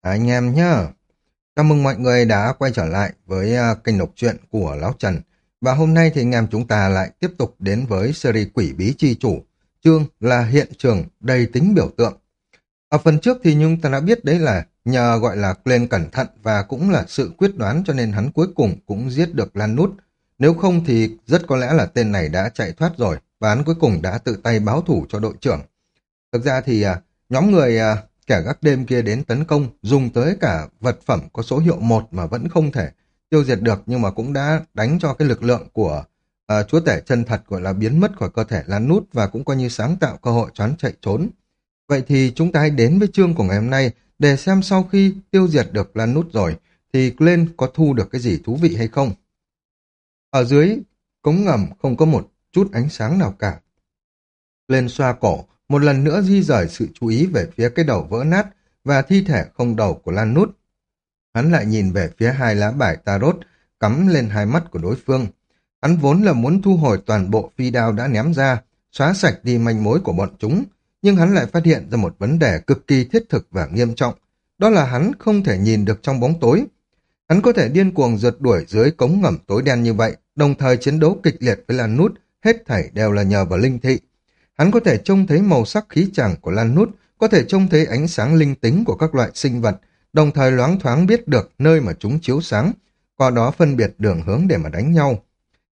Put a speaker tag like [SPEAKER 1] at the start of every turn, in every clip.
[SPEAKER 1] Anh em nhá. Chào mừng mọi người đã quay trở lại với à, kênh đọc truyện của Lão Trần. Và hôm nay thì anh em chúng ta lại tiếp tục đến với series Quỷ Bí Chi Chủ. Chương là hiện trường đầy tính biểu tượng. Ở phần trước thì chúng ta đã biết đấy là nhờ gọi là lên cẩn thận và cũng là sự quyết đoán cho nên hắn cuối cùng cũng giết được Lan Nút. Nếu không thì rất có lẽ là tên này đã chạy thoát rồi và hắn cuối cùng đã tự tay báo thủ cho đội trưởng. Thực ra thì à, nhóm người à, kẻ gác đêm kia đến tấn công, dùng tới cả vật phẩm có số hiệu một mà vẫn không thể tiêu diệt được nhưng mà cũng đã đánh cho cái lực lượng của uh, chúa tể chân thật gọi là biến mất khỏi cơ thể lan nút và cũng coi như sáng tạo cơ hội choán chạy trốn. Vậy thì chúng ta hãy đến với chương của ngày hôm nay để xem sau khi tiêu diệt được lan nút rồi thì lên có thu được cái gì thú vị hay không. Ở dưới cống ngầm không có một chút ánh sáng nào cả. Lên xoa cổ, một lần nữa di rời sự chú ý về phía cái đầu vỡ nát và thi thể không đầu của Lan Nút. Hắn lại nhìn về phía hai lá bài tarot cắm lên hai mắt của đối phương. Hắn vốn là muốn thu hồi toàn bộ phi đao đã ném ra, xóa sạch đi manh mối của bọn chúng, nhưng hắn lại phát hiện ra một vấn đề cực kỳ thiết thực và nghiêm trọng. Đó là hắn không thể nhìn được trong bóng tối. Hắn có thể điên cuồng rượt đuổi dưới cống ngầm tối đen như vậy, đồng thời chiến đấu kịch liệt với Lan Nút, hết thảy đều là nhờ vào linh thị. Hắn có thể trông thấy màu sắc khí chàng của lan nút, có thể trông thấy ánh sáng linh tính của các loại sinh vật, đồng thời loáng thoáng biết được nơi mà chúng chiếu sáng, qua đó phân biệt đường hướng để mà đánh nhau.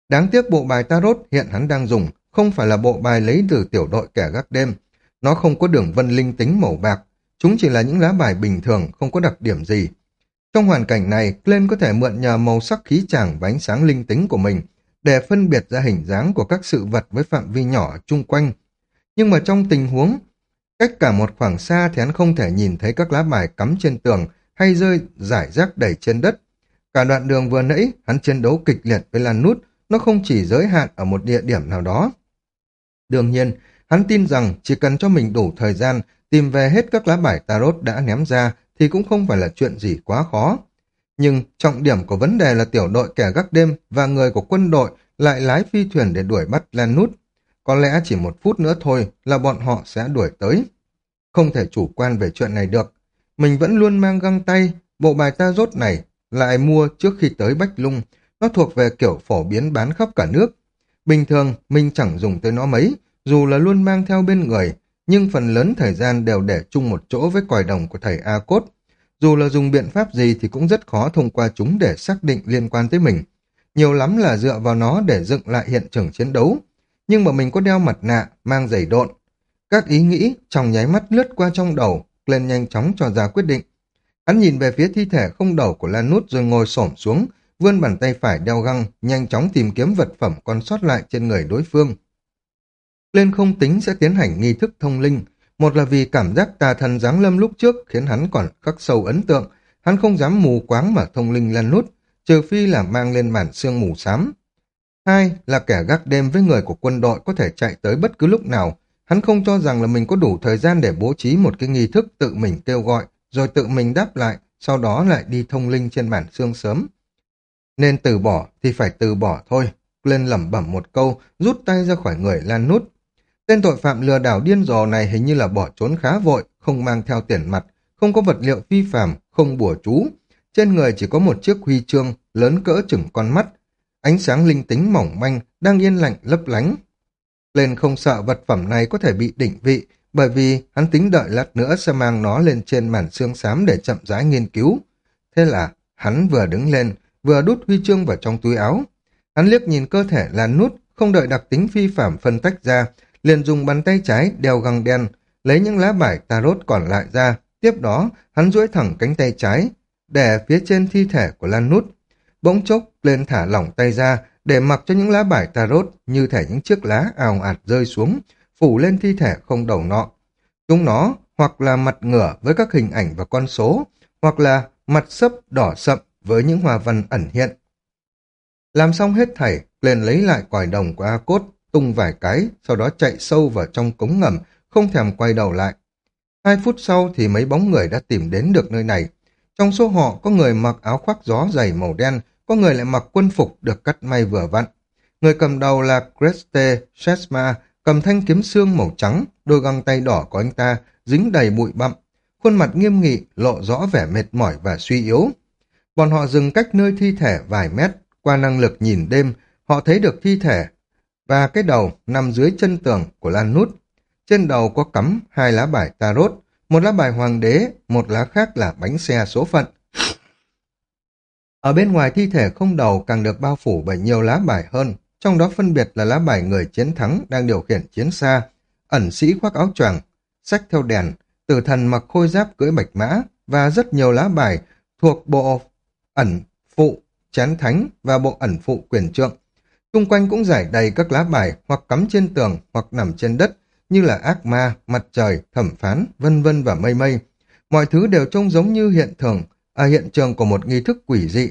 [SPEAKER 1] Đáng tiếc bộ bài tarot hiện hắn đang dùng không phải là bộ bài lấy từ tiểu đội kẻ gác đêm. Nó không có đường vân linh tính màu bạc, chúng chỉ là những lá bài bình thường không có đặc điểm gì. Trong hoàn cảnh này, Glenn có thể mượn nhờ màu sắc khí chàng và ánh sáng linh tính của mình để phân biệt ra hình dáng của các sự vật với phạm vi nhỏ chung quanh, nhưng mà trong tình huống cách cả một khoảng xa thì hắn không thể nhìn thấy các lá bài cắm trên tường hay rơi giải rác đầy trên đất. Cả đoạn đường vừa nãy, hắn chiến đấu kịch liệt với Lan Nút, nó không chỉ giới hạn ở một địa điểm nào đó. Đương nhiên, hắn tin rằng chỉ cần cho mình đủ thời gian tìm về hết các lá bài tarot đã ném ra thì cũng không phải là chuyện gì quá khó. Nhưng trọng điểm của vấn đề là tiểu đội kẻ gác đêm và người của quân đội lại lái phi thuyền để đuổi bắt Lan Nút. Có lẽ chỉ một phút nữa thôi là bọn họ sẽ đuổi tới. Không thể chủ quan về chuyện này được. Mình vẫn luôn mang găng tay, bộ bài ta rốt này lại mua trước khi tới Bách Lung. Nó thuộc về kiểu phổ biến bán khắp cả nước. Bình thường, mình chẳng dùng tới nó mấy, dù là luôn mang theo bên người, nhưng phần lớn thời gian đều để chung một chỗ với còi đồng của thầy A Cốt. Dù là dùng biện pháp gì thì cũng rất khó thông qua chúng để xác định liên quan tới mình. Nhiều lắm là dựa vào nó để dựng lại hiện trường chiến đấu nhưng mà mình có đeo mặt nạ, mang giày độn. Các ý nghĩ trong nháy mắt lướt qua trong đầu, lên nhanh chóng cho ra quyết định. Hắn nhìn về phía thi thể không đầu của Lan Nút rồi ngồi xổm xuống, vươn bàn tay phải đeo găng, nhanh chóng tìm kiếm vật phẩm còn sót lại trên người đối phương. Lên không tính sẽ tiến hành nghi thức thông linh, một là vì cảm giác tà thần giáng lâm lúc trước khiến hắn còn khắc sâu ấn tượng, hắn không dám mù quáng mà thông linh Lan Nút, trừ phi là mang lên bản xương mù xám. Hai là kẻ gác đêm với người của quân đội có thể chạy tới bất cứ lúc nào. Hắn không cho rằng là mình có đủ thời gian để bố trí một cái nghi thức tự mình kêu gọi, rồi tự mình đáp lại, sau đó lại đi thông linh trên bản xương sớm. Nên từ bỏ thì phải từ bỏ thôi. Glenn lẩm bẩm một câu, rút tay ra khỏi người Lan Nút. Tên tội phạm lừa đảo điên rồ này hình như là bỏ trốn khá vội, không mang theo tiền mặt, không có vật liệu phi phạm, không bùa chú. Trên người chỉ có một chiếc huy chương lớn cỡ chừng con mắt, Ánh sáng linh tính mỏng manh đang yên lạnh lấp lánh. Lên không sợ vật phẩm này có thể bị đỉnh vị bởi vì hắn tính đợi lát nữa sẽ mang nó lên trên màn xương xám để chậm rãi nghiên cứu. Thế là hắn vừa đứng lên, vừa đút huy chương vào trong túi áo. Hắn liếc nhìn cơ thể lan nút, không đợi đặc tính phi phạm phân tách ra, liền dùng bàn tay trái đeo găng đen, lấy những lá bài tarot còn lại ra. Tiếp đó, hắn duỗi thẳng cánh tay trái, để phía trên thi thể của Lan Nút. Bỗng chốc lên thả lỏng tay ra để mặc cho những lá bài tarot như thể những chiếc lá ào ạt rơi xuống, phủ lên thi thể không đầu nọ. Chúng nó hoặc là mặt ngửa với các hình ảnh và con số, hoặc là mặt sấp đỏ sậm với những hoa văn ẩn hiện. Làm xong hết thảy, lên lấy lại còi đồng của A Cốt, tung vài cái, sau đó chạy sâu vào trong cống ngầm, không thèm quay đầu lại. Hai phút sau thì mấy bóng người đã tìm đến được nơi này. Trong số họ có người mặc áo khoác gió dày màu đen, có người lại mặc quân phục được cắt may vừa vặn. Người cầm đầu là Creste Shesma, cầm thanh kiếm xương màu trắng, đôi găng tay đỏ của anh ta dính đầy bụi bặm. khuôn mặt nghiêm nghị, lộ rõ vẻ mệt mỏi và suy yếu. Bọn họ dừng cách nơi thi thể vài mét, qua năng lực nhìn đêm, họ thấy được thi thể và cái đầu nằm dưới chân tường của Lan Nút. Trên đầu có cắm hai lá bài tarot, một lá bài hoàng đế, một lá khác là bánh xe số phận. Ở bên ngoài thi thể không đầu càng được bao phủ bởi nhiều lá bài hơn, trong đó phân biệt là lá bài người chiến thắng đang điều khiển chiến xa, ẩn sĩ khoác áo choàng, sách theo đèn, tử thần mặc khôi giáp cưỡi bạch mã và rất nhiều lá bài thuộc bộ ẩn phụ, chán thánh và bộ ẩn phụ quyền trượng. Xung quanh cũng giải đầy các lá bài hoặc cắm trên tường hoặc nằm trên đất như là ác ma, mặt trời, thẩm phán, vân vân và mây mây. Mọi thứ đều trông giống như hiện thường, ở hiện trường của một nghi thức quỷ dị.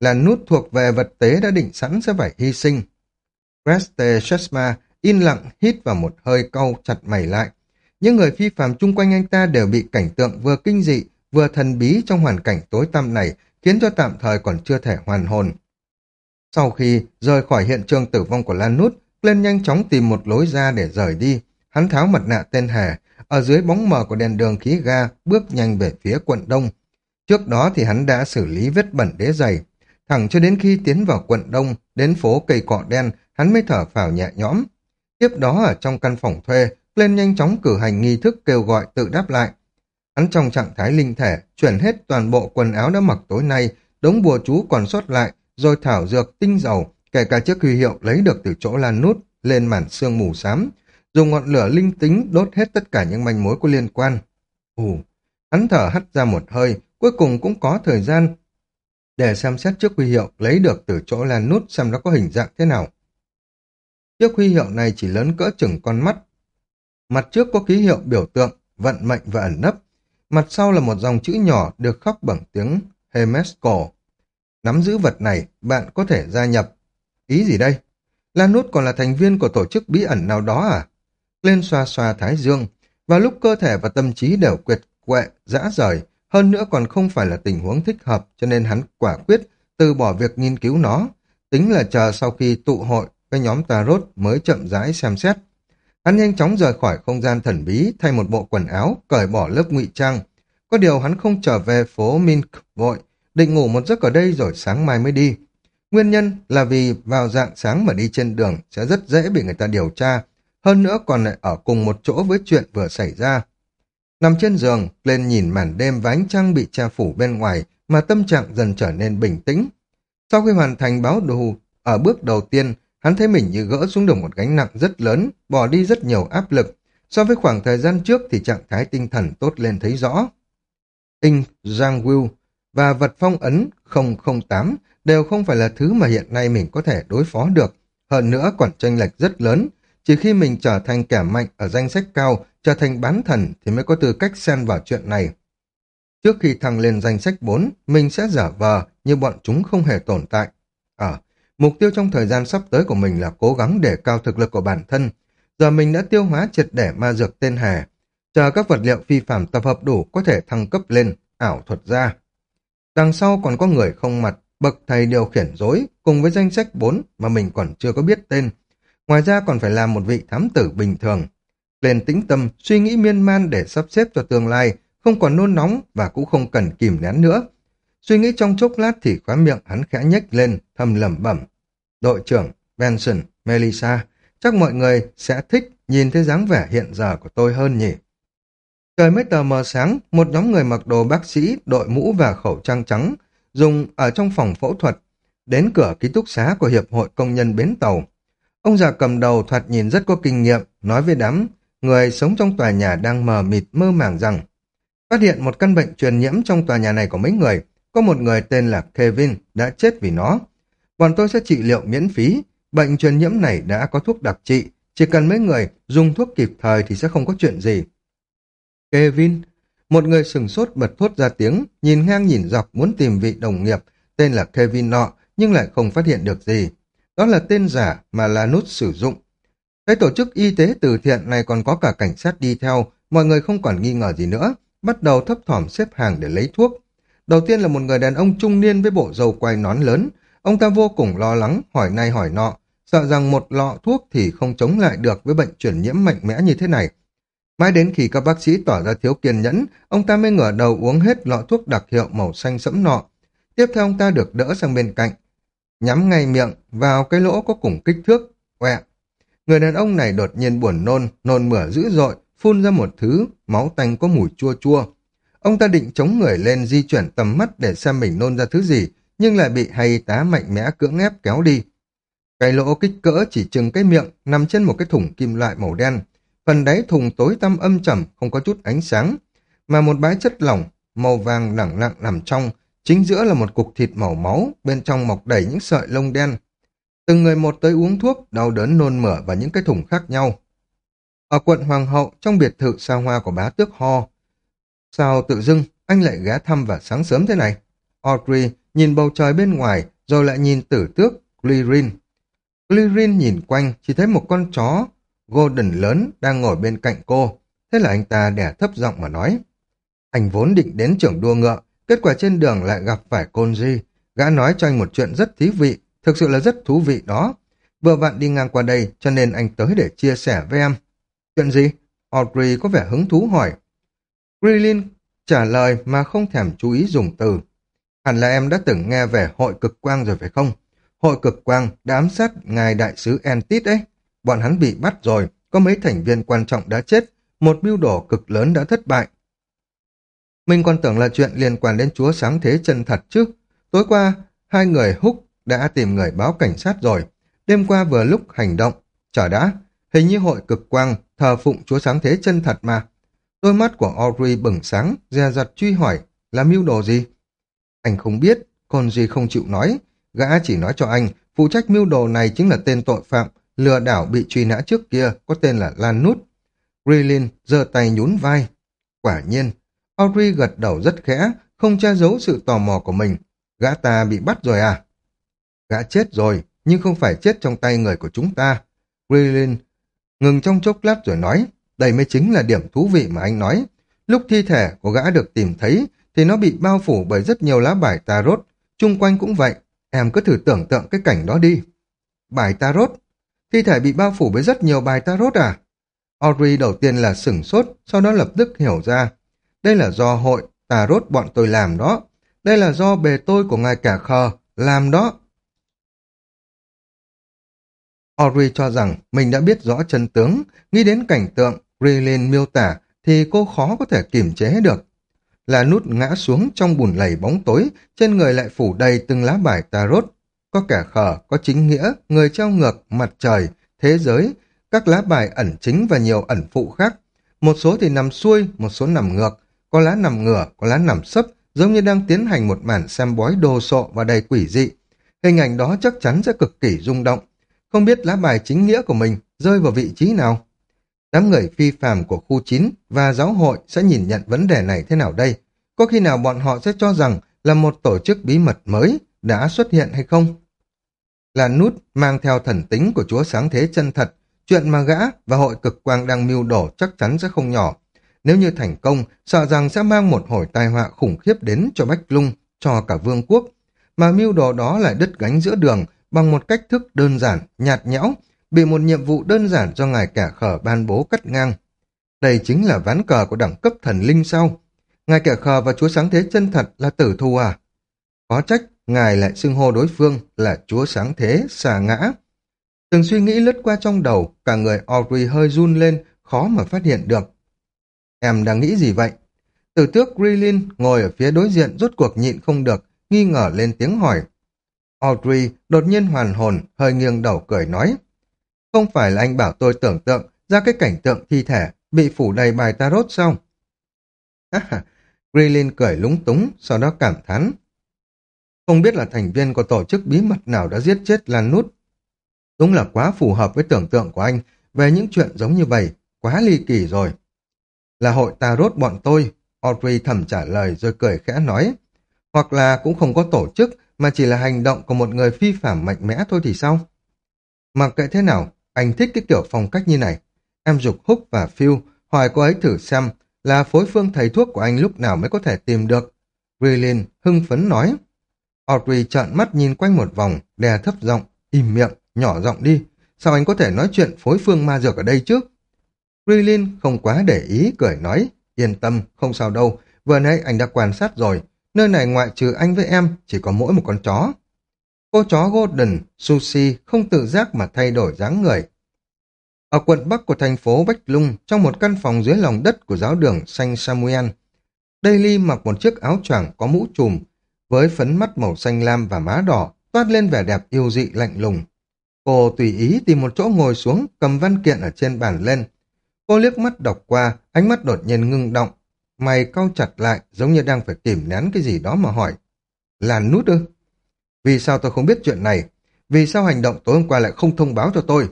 [SPEAKER 1] Là nút thuộc về vật tế đã định sẵn sẽ phải hy sinh. Preste Shesma in lặng hít vào một hơi câu chặt mày lại. Những người phi phàm chung quanh anh ta đều bị cảnh tượng vừa kinh dị, vừa thần bí trong hoàn cảnh tối tăm này, khiến cho tạm thời còn chưa thể hoàn hồn. Sau khi rời khỏi hiện trường tử vong của Lan Nút, lên nhanh chóng tìm một lối ra để rời đi. Hắn tháo mặt nạ tên hề, ở dưới bóng mờ của đèn đường khí ga, bước nhanh về phía quận Đông. Trước đó thì hắn đã xử lý vết bẩn đế dày. Thẳng cho đến khi tiến vào quận Đông, đến phố cây cọ đen, hắn mới thở phào nhẹ nhõm. Tiếp đó ở trong căn phòng thuê, lên nhanh chóng cử hành nghi thức kêu gọi tự đáp lại. Hắn trong trạng thái linh thể, chuyển hết toàn bộ quần áo đã mặc tối nay, đống bùa chú còn sót lại, rồi thảo dược tinh dầu, kể cả chiếc huy hiệu lấy được từ chỗ lan nút, lên màn xương mù xám, dùng ngọn lửa linh tính đốt hết tất cả những manh mối có liên quan. Ồ, hắn thở hắt ra một hơi, cuối cùng cũng có thời gian để xem xét chiếc huy hiệu lấy được từ chỗ lan nút xem nó có hình dạng thế nào. Chiếc huy hiệu này chỉ lớn cỡ chừng con mắt. Mặt trước có ký hiệu biểu tượng, vận mệnh và ẩn nấp. Mặt sau là một dòng chữ nhỏ được khắc bằng tiếng Hemesco. Nắm giữ vật này, bạn có thể gia nhập. Ý gì đây? Lan Nút còn là thành viên của tổ chức bí ẩn nào đó à? Lên xoa xoa thái dương, và lúc cơ thể và tâm trí đều quyệt quệ, dã rời, hơn nữa còn không phải là tình huống thích hợp cho nên hắn quả quyết từ bỏ việc nghiên cứu nó, tính là chờ sau khi tụ hội với nhóm Tarot mới chậm rãi xem xét. Hắn nhanh chóng rời khỏi không gian thần bí, thay một bộ quần áo, cởi bỏ lớp ngụy trang. Có điều hắn không trở về phố Mink vội, định ngủ một giấc ở đây rồi sáng mai mới đi. Nguyên nhân là vì vào dạng sáng mà đi trên đường sẽ rất dễ bị người ta điều tra, hơn nữa còn lại ở cùng một chỗ với chuyện vừa xảy ra. Nằm trên giường, lên nhìn màn đêm và ánh trăng bị che phủ bên ngoài mà tâm trạng dần trở nên bình tĩnh. Sau khi hoàn thành báo đồ, ở bước đầu tiên, hắn thấy mình như gỡ xuống được một gánh nặng rất lớn, bỏ đi rất nhiều áp lực. So với khoảng thời gian trước thì trạng thái tinh thần tốt lên thấy rõ. In Giang Will và vật phong ấn 008 đều không phải là thứ mà hiện nay mình có thể đối phó được. Hơn nữa còn tranh lệch rất lớn. Chỉ khi mình trở thành kẻ mạnh ở danh sách cao, trở thành bán thần thì mới có tư cách xen vào chuyện này. Trước khi thăng lên danh sách 4, mình sẽ giả vờ như bọn chúng không hề tồn tại. Ở, à, mục tiêu trong thời gian sắp tới của mình là cố gắng để cao thực lực của bản thân. Giờ mình đã tiêu hóa triệt để ma dược tên hề. Chờ các vật liệu phi phạm tập hợp đủ có thể thăng cấp lên, ảo thuật ra. Đằng sau còn có người không mặt, bậc thầy điều khiển dối, cùng với danh sách 4 mà mình còn chưa có biết tên. Ngoài ra còn phải làm một vị thám tử bình thường. Lên tĩnh tâm, suy nghĩ miên man để sắp xếp cho tương lai, không còn nôn nóng và cũng không cần kìm nén nữa. Suy nghĩ trong chốc lát thì khóa miệng hắn khẽ nhếch lên, thầm lẩm bẩm. Đội trưởng, Benson, Melissa, chắc mọi người sẽ thích nhìn thấy dáng vẻ hiện giờ của tôi hơn nhỉ. Trời mới tờ mờ sáng, một nhóm người mặc đồ bác sĩ, đội mũ và khẩu trang trắng, dùng ở trong phòng phẫu thuật, đến cửa ký túc xá của Hiệp hội Công nhân Bến Tàu. Ông già cầm đầu thoạt nhìn rất có kinh nghiệm, nói với đám người sống trong tòa nhà đang mờ mịt mơ màng rằng phát hiện một căn bệnh truyền nhiễm trong tòa nhà này của mấy người, có một người tên là Kevin đã chết vì nó. Bọn tôi sẽ trị liệu miễn phí, bệnh truyền nhiễm này đã có thuốc đặc trị, chỉ cần mấy người dùng thuốc kịp thời thì sẽ không có chuyện gì. Kevin, một người sừng sốt bật thốt ra tiếng, nhìn ngang nhìn dọc muốn tìm vị đồng nghiệp tên là Kevin nọ, nhưng lại không phát hiện được gì. Đó là tên giả mà Lanút sử dụng. Cái tổ chức y tế từ thiện này còn có cả cảnh sát đi theo, mọi người không còn nghi ngờ gì nữa, bắt đầu thấp thỏm xếp hàng để lấy thuốc. Đầu tiên là một người đàn ông trung niên với bộ dầu quai nón lớn. Ông ta vô cùng lo lắng, hỏi này hỏi nọ, sợ rằng một lọ thuốc thì không chống lại được với bệnh truyền nhiễm mạnh mẽ như thế này. Mãi đến khi các bác sĩ tỏ ra thiếu kiên nhẫn, ông ta mới ngửa đầu uống hết lọ thuốc đặc hiệu màu xanh sẫm nọ. Tiếp theo ông ta được đỡ sang bên cạnh, nhắm ngay miệng vào cái lỗ có cùng kích thước, quẹ. Người đàn ông này đột nhiên buồn nôn, nôn mửa dữ dội, phun ra một thứ, máu tanh có mùi chua chua. Ông ta định chống người lên di chuyển tầm mắt để xem mình nôn ra thứ gì, nhưng lại bị hay tá mạnh mẽ cưỡng ép kéo đi. Cái lỗ kích cỡ chỉ chừng cái miệng nằm trên một cái thùng kim loại màu đen. Phần đáy thùng tối tăm âm trầm, không có chút ánh sáng. Mà một bãi chất lỏng, màu vàng lẳng lặng nằm trong, chính giữa là một cục thịt màu máu, bên trong mọc đầy những sợi lông đen. Từng người một tới uống thuốc, đau đớn nôn mửa và những cái thùng khác nhau. Ở quận Hoàng hậu, trong biệt thự xa hoa của bá tước Ho, sao tự dưng anh lại ghé thăm vào sáng sớm thế này? Audrey nhìn bầu trời bên ngoài, rồi lại nhìn tử tước Glirin. Glirin nhìn quanh, chỉ thấy một con chó Golden lớn đang ngồi bên cạnh cô. Thế là anh ta đẻ thấp giọng mà nói. Anh vốn định đến trường đua ngựa, kết quả trên đường lại gặp phải Côn Di, Gã nói cho anh một chuyện rất thú vị, thực sự là rất thú vị đó. Vừa vặn đi ngang qua đây, cho nên anh tới để chia sẻ với em. Chuyện gì? Audrey có vẻ hứng thú hỏi. Grilin trả lời mà không thèm chú ý dùng từ. Hẳn là em đã từng nghe về hội cực quang rồi phải không? Hội cực quang đã ám sát ngài đại sứ Entit ấy. Bọn hắn bị bắt rồi, có mấy thành viên quan trọng đã chết, một mưu đồ cực lớn đã thất bại. Mình còn tưởng là chuyện liên quan đến chúa sáng thế chân thật chứ. Tối qua, hai người húc đã tìm người báo cảnh sát rồi. Đêm qua vừa lúc hành động. Chờ đã, hình như hội cực quang thờ phụng chúa sáng thế chân thật mà. Đôi mắt của Audrey bừng sáng, dè dặt truy hỏi, là mưu đồ gì? Anh không biết, còn gì không chịu nói. Gã chỉ nói cho anh, phụ trách mưu đồ này chính là tên tội phạm, lừa đảo bị truy nã trước kia, có tên là Lan Nút. Grilin giơ tay nhún vai. Quả nhiên, Audrey gật đầu rất khẽ, không che giấu sự tò mò của mình. Gã ta bị bắt rồi à? Gã chết rồi, nhưng không phải chết trong tay người của chúng ta. Grilin ngừng trong chốc lát rồi nói, đây mới chính là điểm thú vị mà anh nói. Lúc thi thể của gã được tìm thấy, thì nó bị bao phủ bởi rất nhiều lá bài tarot, chung quanh cũng vậy. Em cứ thử tưởng tượng cái cảnh đó đi. Bài tarot? Thi thể bị bao phủ bởi rất nhiều bài tarot à? Audrey đầu tiên là sửng sốt, sau đó lập tức hiểu ra. Đây là do hội tarot bọn tôi làm đó. Đây là do bề tôi của ngài cả khờ làm đó. Audrey cho rằng mình đã biết rõ chân tướng, nghĩ đến cảnh tượng Grilin miêu tả thì cô khó có thể kiềm chế được. Là nút ngã xuống trong bùn lầy bóng tối, trên người lại phủ đầy từng lá bài tarot. Có kẻ khờ, có chính nghĩa, người treo ngược, mặt trời, thế giới, các lá bài ẩn chính và nhiều ẩn phụ khác. Một số thì nằm xuôi, một số nằm ngược, có lá nằm ngửa, có lá nằm sấp, giống như đang tiến hành một màn xem bói đồ sộ và đầy quỷ dị. Hình ảnh đó chắc chắn sẽ cực kỳ rung động. Không biết lá bài chính nghĩa của mình rơi vào vị trí nào? Đám người phi phàm của khu 9 và giáo hội sẽ nhìn nhận vấn đề này thế nào đây? Có khi nào bọn họ sẽ cho rằng là một tổ chức bí mật mới đã xuất hiện hay không? Là nút mang theo thần tính của Chúa Sáng Thế chân thật, chuyện mà gã và hội cực quang đang mưu đổ chắc chắn sẽ không nhỏ. Nếu như thành công, sợ rằng sẽ mang một hồi tai họa khủng khiếp đến cho Bách Lung, cho cả vương quốc. Mà mưu đồ đó lại đứt gánh giữa đường bằng một cách thức đơn giản, nhạt nhẽo, bị một nhiệm vụ đơn giản do ngài kẻ khờ ban bố cắt ngang. Đây chính là ván cờ của đẳng cấp thần linh sau. Ngài kẻ khờ và chúa sáng thế chân thật là tử thù à? Có trách, ngài lại xưng hô đối phương là chúa sáng thế xà ngã. Từng suy nghĩ lướt qua trong đầu, cả người Audrey hơi run lên, khó mà phát hiện được. Em đang nghĩ gì vậy? từ tước Grilin ngồi ở phía đối diện rốt cuộc nhịn không được, nghi ngờ lên tiếng hỏi. Audrey đột nhiên hoàn hồn, hơi nghiêng đầu cười nói. Không phải là anh bảo tôi tưởng tượng ra cái cảnh tượng thi thể bị phủ đầy bài tarot sao? À, Grilin cười lúng túng, sau đó cảm thán. Không biết là thành viên của tổ chức bí mật nào đã giết chết Lan Nút. Đúng là quá phù hợp với tưởng tượng của anh về những chuyện giống như vậy, quá ly kỳ rồi. Là hội tarot bọn tôi, Audrey thầm trả lời rồi cười khẽ nói. Hoặc là cũng không có tổ chức mà chỉ là hành động của một người phi phạm mạnh mẽ thôi thì sao? Mặc kệ thế nào, anh thích cái kiểu phong cách như này. Em dục Húc và Phil hỏi cô ấy thử xem là phối phương thầy thuốc của anh lúc nào mới có thể tìm được. Brilin hưng phấn nói. Audrey trợn mắt nhìn quanh một vòng, đè thấp giọng, im miệng, nhỏ giọng đi. Sao anh có thể nói chuyện phối phương ma dược ở đây chứ? Krillin không quá để ý, cười nói, yên tâm, không sao đâu, vừa nãy anh đã quan sát rồi, nơi này ngoại trừ anh với em, chỉ có mỗi một con chó. Cô chó Golden, Sushi không tự giác mà thay đổi dáng người. Ở quận Bắc của thành phố Bách Lung, trong một căn phòng dưới lòng đất của giáo đường Saint Samuel, Daily mặc một chiếc áo choàng có mũ trùm, với phấn mắt màu xanh lam và má đỏ, toát lên vẻ đẹp yêu dị lạnh lùng. Cô tùy ý tìm một chỗ ngồi xuống, cầm văn kiện ở trên bàn lên. Cô liếc mắt đọc qua, ánh mắt đột nhiên ngưng động. Mày cau chặt lại, giống như đang phải kìm nén cái gì đó mà hỏi. Là nút ư? Vì sao tôi không biết chuyện này? Vì sao hành động tối hôm qua lại không thông báo cho tôi?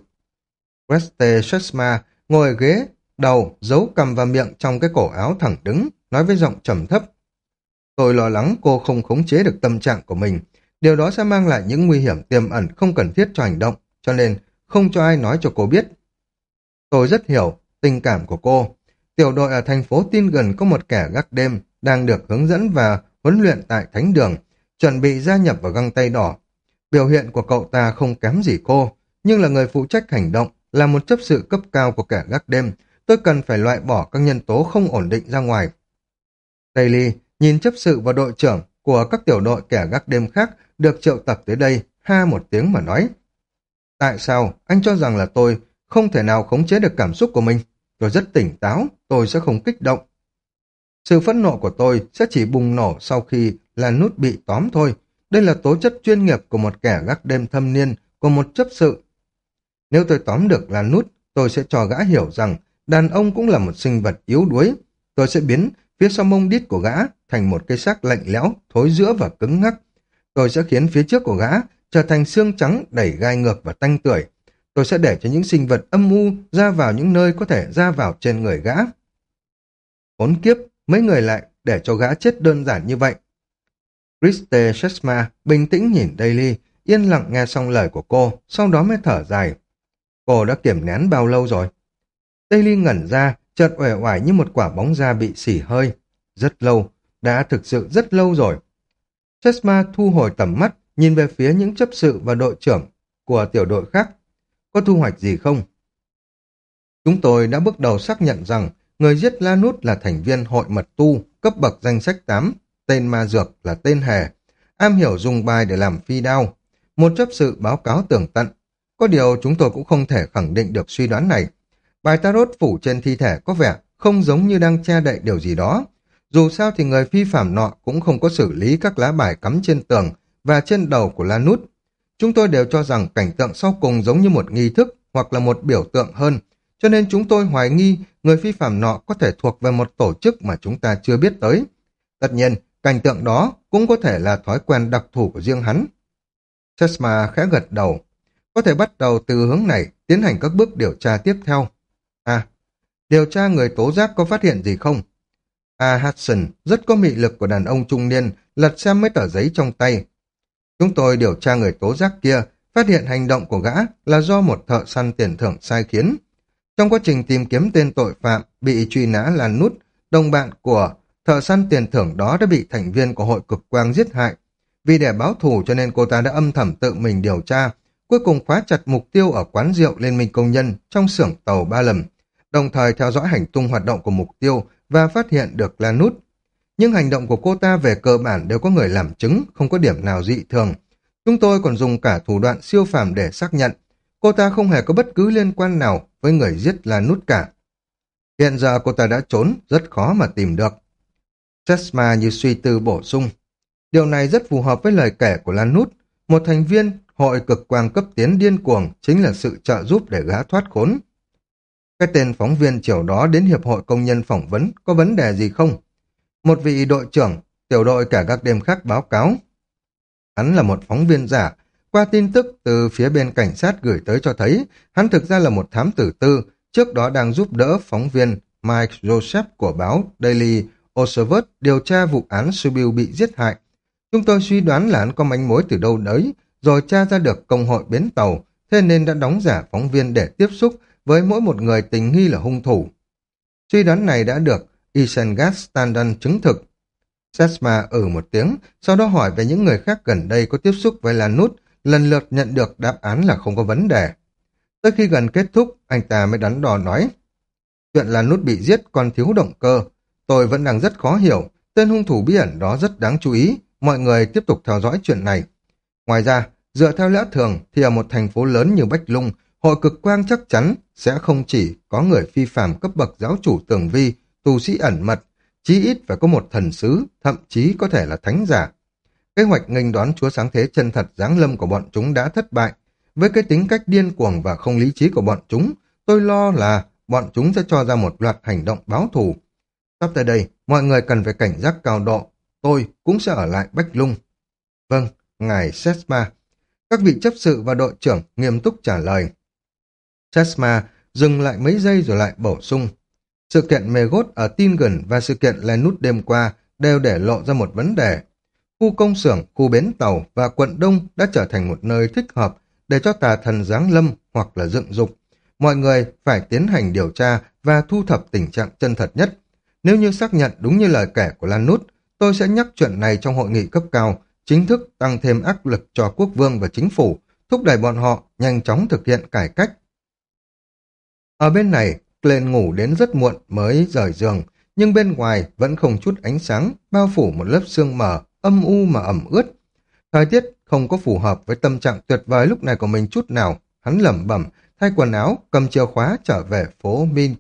[SPEAKER 1] Reste Shesma ngồi ở ghế, đầu, giấu cầm và miệng trong cái cổ áo thẳng đứng, nói với giọng trầm thấp. Tôi lo lắng cô không khống chế được tâm trạng của mình. Điều đó sẽ mang lại những nguy hiểm tiềm ẩn không cần thiết cho hành động, cho nên không cho ai nói cho cô biết. Tôi rất hiểu tình cảm của cô. Tiểu đội ở thành phố tin gần có một kẻ gác đêm đang được hướng dẫn và huấn luyện tại thánh đường, chuẩn bị gia nhập vào găng tay đỏ. Biểu hiện của cậu ta không kém gì cô, nhưng là người phụ trách hành động, là một chấp sự cấp cao của kẻ gác đêm. Tôi cần phải loại bỏ các nhân tố không ổn định ra ngoài. Daily nhìn chấp sự và đội trưởng của các tiểu đội kẻ gác đêm khác được triệu tập tới đây, ha một tiếng mà nói. Tại sao anh cho rằng là tôi không thể nào khống chế được cảm xúc của mình? Tôi rất tỉnh táo, tôi sẽ không kích động. Sự phẫn nộ của tôi sẽ chỉ bùng nổ sau khi là nút bị tóm thôi. Đây là tố chất chuyên nghiệp của một kẻ gác đêm thâm niên, của một chấp sự. Nếu tôi tóm được là nút, tôi sẽ cho gã hiểu rằng đàn ông cũng là một sinh vật yếu đuối. Tôi sẽ biến phía sau mông đít của gã thành một cây xác lạnh lẽo, thối giữa và cứng ngắc. Tôi sẽ khiến phía trước của gã trở thành xương trắng đẩy gai ngược và tanh tưởi. Tôi sẽ để cho những sinh vật âm u ra vào những nơi có thể ra vào trên người gã. Bốn kiếp, mấy người lại để cho gã chết đơn giản như vậy. christe Shesma bình tĩnh nhìn Daily, yên lặng nghe xong lời của cô, sau đó mới thở dài. Cô đã kiểm nén bao lâu rồi? Daily ngẩn ra, chợt uể oải như một quả bóng da bị xỉ hơi. Rất lâu, đã thực sự rất lâu rồi. Chesma thu hồi tầm mắt, nhìn về phía những chấp sự và đội trưởng của tiểu đội khác. Có thu hoạch gì không? Chúng tôi đã bước đầu xác nhận rằng người giết La Nút là thành viên hội mật tu, cấp bậc danh sách 8, tên ma dược là tên hề, am hiểu dùng bài để làm phi đao. Một chấp sự báo cáo tường tận. Có điều chúng tôi cũng không thể khẳng định được suy đoán này. Bài tarot phủ trên thi thể có vẻ không giống như đang che đậy điều gì đó. Dù sao thì người phi phạm nọ cũng không có xử lý các lá bài cắm trên tường và trên đầu của La Nút. Chúng tôi đều cho rằng cảnh tượng sau cùng giống như một nghi thức hoặc là một biểu tượng hơn, cho nên chúng tôi hoài nghi người phi phạm nọ có thể thuộc về một tổ chức mà chúng ta chưa biết tới. Tất nhiên, cảnh tượng đó cũng có thể là thói quen đặc thù của riêng hắn. Chesma khẽ gật đầu. Có thể bắt đầu từ hướng này tiến hành các bước điều tra tiếp theo. À, điều tra người tố giác có phát hiện gì không? A. Hudson rất có mị lực của đàn ông trung niên, lật xem mấy tờ giấy trong tay. Chúng tôi điều tra người tố giác kia, phát hiện hành động của gã là do một thợ săn tiền thưởng sai khiến. Trong quá trình tìm kiếm tên tội phạm bị truy nã là nút, đồng bạn của thợ săn tiền thưởng đó đã bị thành viên của hội cực quang giết hại. Vì để báo thù cho nên cô ta đã âm thầm tự mình điều tra, cuối cùng khóa chặt mục tiêu ở quán rượu Liên minh Công nhân trong xưởng tàu ba lầm, đồng thời theo dõi hành tung hoạt động của mục tiêu và phát hiện được là nút. Nhưng hành động của cô ta về cơ bản đều có người làm chứng, không có điểm nào dị thường. Chúng tôi còn dùng cả thủ đoạn siêu phàm để xác nhận. Cô ta không hề có bất cứ liên quan nào với người giết là nút cả. Hiện giờ cô ta đã trốn, rất khó mà tìm được. Chesma như suy tư bổ sung. Điều này rất phù hợp với lời kể của Lan Nút. Một thành viên hội cực quang cấp tiến điên cuồng chính là sự trợ giúp để gã thoát khốn. Cái tên phóng viên chiều đó đến Hiệp hội Công nhân phỏng vấn có vấn đề gì không? Một vị đội trưởng, tiểu đội cả các đêm khác báo cáo. Hắn là một phóng viên giả. Qua tin tức từ phía bên cảnh sát gửi tới cho thấy, hắn thực ra là một thám tử tư, trước đó đang giúp đỡ phóng viên Mike Joseph của báo Daily Observer điều tra vụ án Subiu bị giết hại. Chúng tôi suy đoán là hắn có manh mối từ đâu đấy, rồi tra ra được công hội bến tàu, thế nên đã đóng giả phóng viên để tiếp xúc với mỗi một người tình nghi là hung thủ. Suy đoán này đã được Isengard Standan chứng thực. Sesma ở một tiếng, sau đó hỏi về những người khác gần đây có tiếp xúc với Lan Nút, lần lượt nhận được đáp án là không có vấn đề. Tới khi gần kết thúc, anh ta mới đắn đo nói. chuyện là nút bị giết còn thiếu động cơ. Tôi vẫn đang rất khó hiểu, tên hung thủ bí ẩn đó rất đáng chú ý, mọi người tiếp tục theo dõi chuyện này. Ngoài ra, dựa theo lẽ thường thì ở một thành phố lớn như Bách Lung, hội cực quang chắc chắn sẽ không chỉ có người phi phàm cấp bậc giáo chủ tường vi, tù sĩ ẩn mật, chí ít phải có một thần sứ, thậm chí có thể là thánh giả. Kế hoạch nghênh đón chúa sáng thế chân thật giáng lâm của bọn chúng đã thất bại. Với cái tính cách điên cuồng và không lý trí của bọn chúng, tôi lo là bọn chúng sẽ cho ra một loạt hành động báo thù. Sắp tới đây, mọi người cần phải cảnh giác cao độ. Tôi cũng sẽ ở lại Bách Lung. Vâng, ngài Sesma. Các vị chấp sự và đội trưởng nghiêm túc trả lời. Sesma dừng lại mấy giây rồi lại bổ sung. Sự kiện Megot ở Tingen và sự kiện Lenut đêm qua đều để lộ ra một vấn đề. Khu công xưởng, khu bến tàu và quận Đông đã trở thành một nơi thích hợp để cho tà thần giáng lâm hoặc là dựng dục. Mọi người phải tiến hành điều tra và thu thập tình trạng chân thật nhất. Nếu như xác nhận đúng như lời kể của Lan Nút, tôi sẽ nhắc chuyện này trong hội nghị cấp cao, chính thức tăng thêm áp lực cho quốc vương và chính phủ, thúc đẩy bọn họ nhanh chóng thực hiện cải cách. Ở bên này, lên ngủ đến rất muộn mới rời giường, nhưng bên ngoài vẫn không chút ánh sáng, bao phủ một lớp sương mờ, âm u mà ẩm ướt. Thời tiết không có phù hợp với tâm trạng tuyệt vời lúc này của mình chút nào, hắn lẩm bẩm, thay quần áo, cầm chìa khóa trở về phố Mink,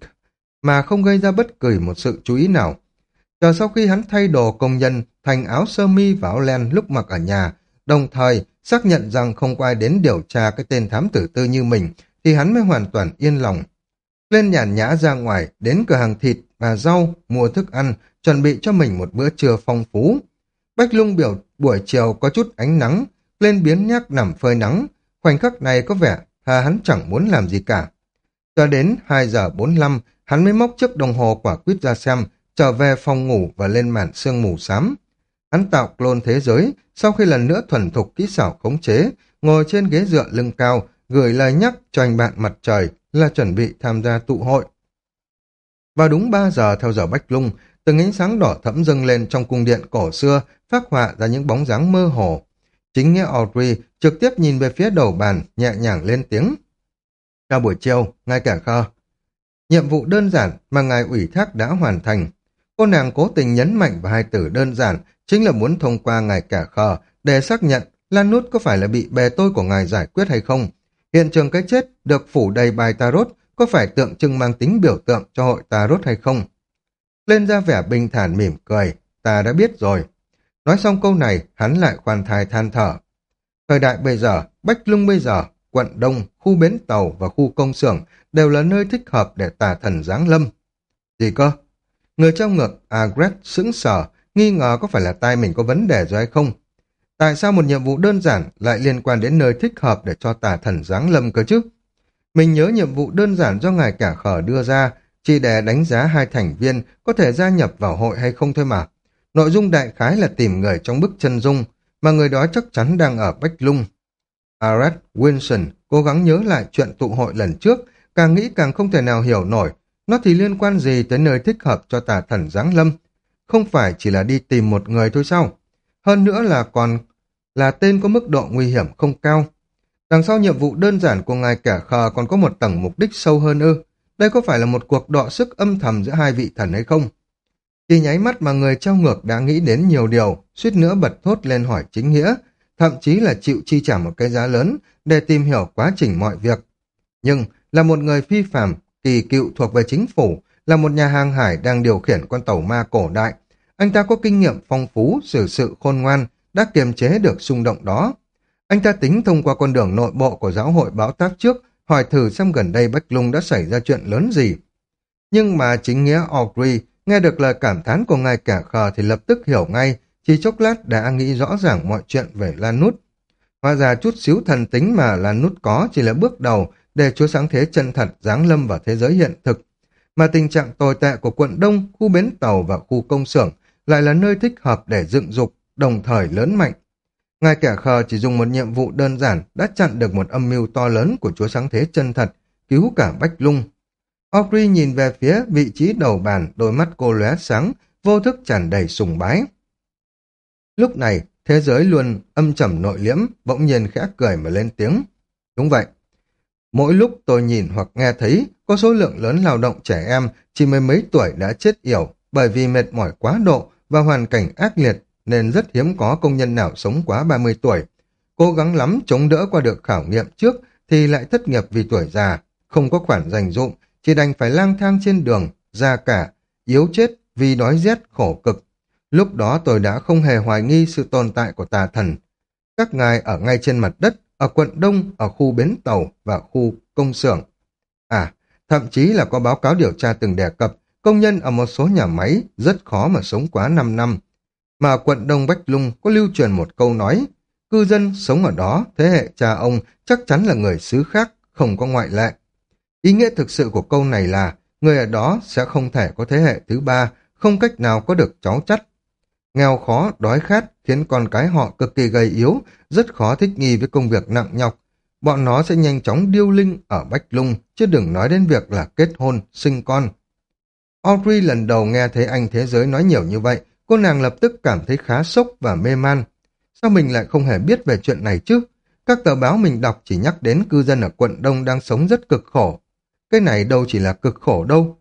[SPEAKER 1] mà không gây ra bất kỳ một sự chú ý nào. Chờ sau khi hắn thay đồ công nhân thành áo sơ mi và áo len lúc mặc ở nhà, đồng thời xác nhận rằng không có ai đến điều tra cái tên thám tử tư như mình, thì hắn mới hoàn toàn yên lòng. Lên nhàn nhã ra ngoài, đến cửa hàng thịt và rau, mua thức ăn, chuẩn bị cho mình một bữa trưa phong phú. Bách lung biểu buổi chiều có chút ánh nắng, lên biến nhác nằm phơi nắng. Khoảnh khắc này có vẻ hà hắn chẳng muốn làm gì cả. Cho đến hai giờ 45, hắn mới móc chiếc đồng hồ quả quyết ra xem, trở về phòng ngủ và lên màn sương mù xám. Hắn tạo clone thế giới, sau khi lần nữa thuần thục kỹ xảo khống chế, ngồi trên ghế dựa lưng cao, gửi lời nhắc cho anh bạn mặt trời là chuẩn bị tham gia tụ hội. Vào đúng 3 giờ theo giờ Bách Lung, từng ánh sáng đỏ thẫm dâng lên trong cung điện cổ xưa, phát họa ra những bóng dáng mơ hồ. Chính nghĩa Audrey trực tiếp nhìn về phía đầu bàn, nhẹ nhàng lên tiếng. Chào buổi chiều, ngay cả khờ. Nhiệm vụ đơn giản mà ngài ủy thác đã hoàn thành. Cô nàng cố tình nhấn mạnh vào hai từ đơn giản, chính là muốn thông qua ngài cả khờ để xác nhận Lan Nút có phải là bị bè tôi của ngài giải quyết hay không. Hiện trường cái chết được phủ đầy bài tarot có phải tượng trưng mang tính biểu tượng cho hội tarot hay không? Lên ra vẻ bình thản mỉm cười, ta đã biết rồi. Nói xong câu này, hắn lại khoan thai than thở. Thời đại bây giờ, Bách Lung bây giờ, quận Đông, khu bến tàu và khu công xưởng đều là nơi thích hợp để tà thần giáng lâm. Gì cơ? Người trong ngược, Agret sững sờ, nghi ngờ có phải là tai mình có vấn đề rồi hay không. Tại sao một nhiệm vụ đơn giản lại liên quan đến nơi thích hợp để cho tà thần giáng lâm cơ chứ? Mình nhớ nhiệm vụ đơn giản do ngài cả khở đưa ra, chỉ để đánh giá hai thành viên có thể gia nhập vào hội hay không thôi mà. Nội dung đại khái là tìm người trong bức chân dung, mà người đó chắc chắn đang ở Bách Lung. Arad Wilson cố gắng nhớ lại chuyện tụ hội lần trước, càng nghĩ càng không thể nào hiểu nổi, nó thì liên quan gì tới nơi thích hợp cho tà thần giáng lâm. Không phải chỉ là đi tìm một người thôi sao? Hơn nữa là còn là tên có mức độ nguy hiểm không cao. Đằng sau nhiệm vụ đơn giản của ngài kẻ khờ còn có một tầng mục đích sâu hơn ư. Đây có phải là một cuộc đọ sức âm thầm giữa hai vị thần hay không? Khi nháy mắt mà người trao ngược đã nghĩ đến nhiều điều, suýt nữa bật thốt lên hỏi chính nghĩa, thậm chí là chịu chi trả một cái giá lớn để tìm hiểu quá trình mọi việc. Nhưng là một người phi phàm, kỳ cựu thuộc về chính phủ, là một nhà hàng hải đang điều khiển con tàu ma cổ đại. Anh ta có kinh nghiệm phong phú, xử sự khôn ngoan, đã kiềm chế được xung động đó. Anh ta tính thông qua con đường nội bộ của giáo hội báo táp trước, hỏi thử xem gần đây Bách Lung đã xảy ra chuyện lớn gì. Nhưng mà chính nghĩa Audrey nghe được lời cảm thán của ngài cả khờ thì lập tức hiểu ngay, chỉ chốc lát đã nghĩ rõ ràng mọi chuyện về Lan Nút. Hóa ra chút xíu thần tính mà Lan Nút có chỉ là bước đầu để chúa sáng thế chân thật giáng lâm vào thế giới hiện thực. Mà tình trạng tồi tệ của quận Đông, khu bến tàu và khu công xưởng lại là nơi thích hợp để dựng dục, đồng thời lớn mạnh. Ngài kẻ khờ chỉ dùng một nhiệm vụ đơn giản đã chặn được một âm mưu to lớn của chúa sáng thế chân thật, cứu cả Bách Lung. Audrey nhìn về phía vị trí đầu bàn, đôi mắt cô lóe sáng, vô thức tràn đầy sùng bái. Lúc này, thế giới luôn âm trầm nội liễm, bỗng nhiên khẽ cười mà lên tiếng. Đúng vậy, Mỗi lúc tôi nhìn hoặc nghe thấy có số lượng lớn lao động trẻ em chỉ mấy mấy tuổi đã chết yểu bởi vì mệt mỏi quá độ và hoàn cảnh ác liệt nên rất hiếm có công nhân nào sống quá 30 tuổi. Cố gắng lắm chống đỡ qua được khảo nghiệm trước thì lại thất nghiệp vì tuổi già, không có khoản dành dụng, chỉ đành phải lang thang trên đường, già cả, yếu chết vì đói rét khổ cực. Lúc đó tôi đã không hề hoài nghi sự tồn tại của tà thần. Các ngài ở ngay trên mặt đất, ở quận Đông, ở khu bến tàu và khu công xưởng. À, thậm chí là có báo cáo điều tra từng đề cập, công nhân ở một số nhà máy rất khó mà sống quá 5 năm. Mà quận Đông Bách Lung có lưu truyền một câu nói, cư dân sống ở đó, thế hệ cha ông chắc chắn là người xứ khác, không có ngoại lệ. Ý nghĩa thực sự của câu này là, người ở đó sẽ không thể có thế hệ thứ ba, không cách nào có được cháu chắt. Nghèo khó, đói khát khiến con cái họ cực kỳ gầy yếu, rất khó thích nghi với công việc nặng nhọc. Bọn nó sẽ nhanh chóng điêu linh ở Bách Lung, chứ đừng nói đến việc là kết hôn, sinh con. Audrey lần đầu nghe thấy anh thế giới nói nhiều như vậy, cô nàng lập tức cảm thấy khá sốc và mê man. Sao mình lại không hề biết về chuyện này chứ? Các tờ báo mình đọc chỉ nhắc đến cư dân ở quận Đông đang sống rất cực khổ. Cái này đâu chỉ là cực khổ đâu.